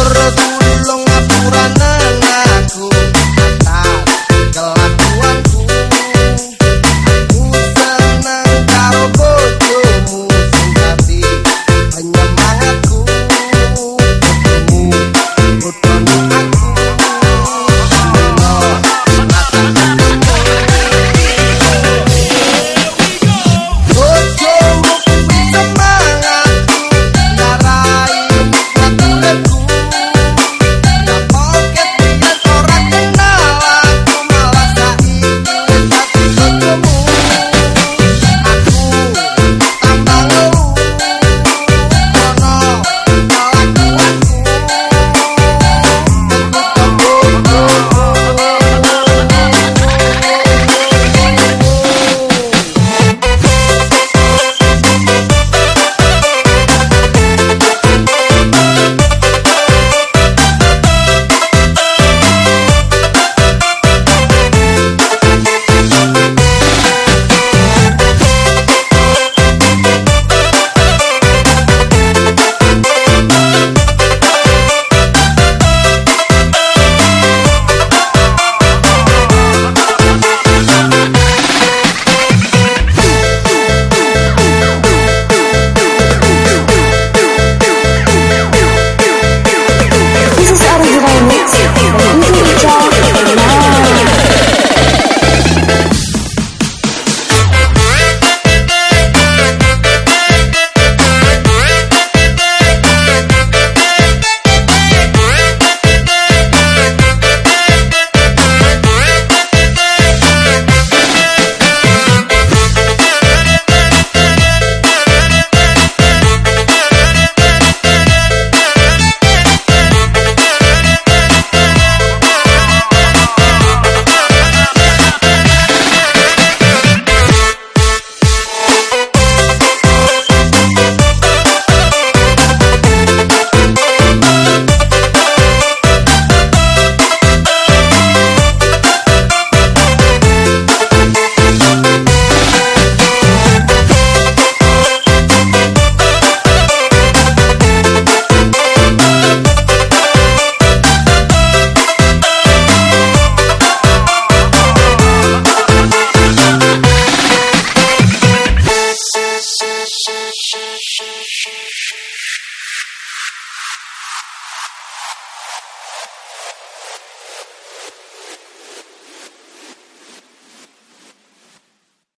Loro tulung aturane